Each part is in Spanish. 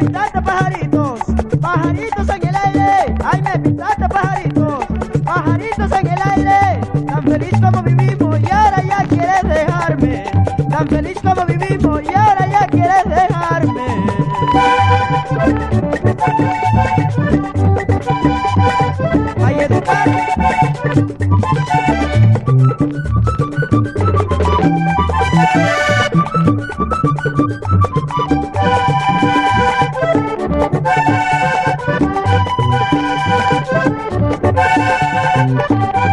pintaste pajaritos, pajaritos en el aire. Ay, me pintaste pajaritos, pajaritos en el aire. Tan feliz como vivimos y ahora ya quieres dejarme. Tan feliz como vivimos y ahora ya quieres dejarme. Ay, educar.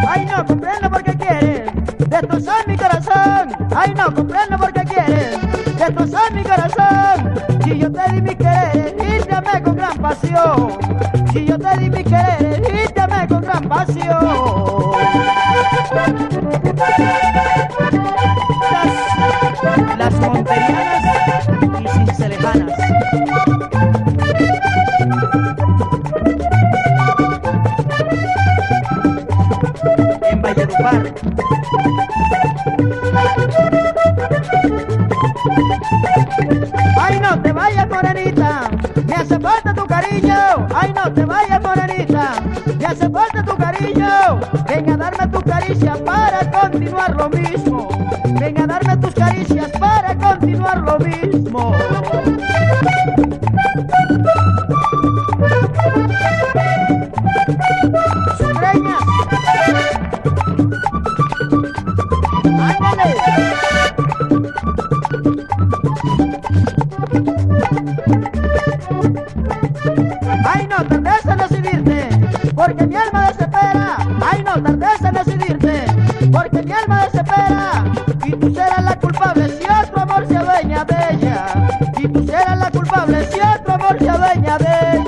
Ay, no comprendo por qué quieres destrozar mi corazón. Ay, no comprendo por qué quieres destrozar mi corazón. Si yo te di mi querer y con gran pasión. Si yo te di mi querer y con gran pasión. Ay, no te vayas, morenita, me hace falta tu cariño. Ay, no te vayas, morenita, me hace falta tu cariño. Ven a darme tus caricias para continuar lo mismo. Ven a darme tus caricias para continuar lo mismo. Ay, no tardes en decidirte, porque mi alma desespera. Ay, no tardes en decidirte, porque mi alma desespera. Y tú serás la culpable si otro amor se adueña de ella. Y tú serás la culpable si otro amor se adueña de ella.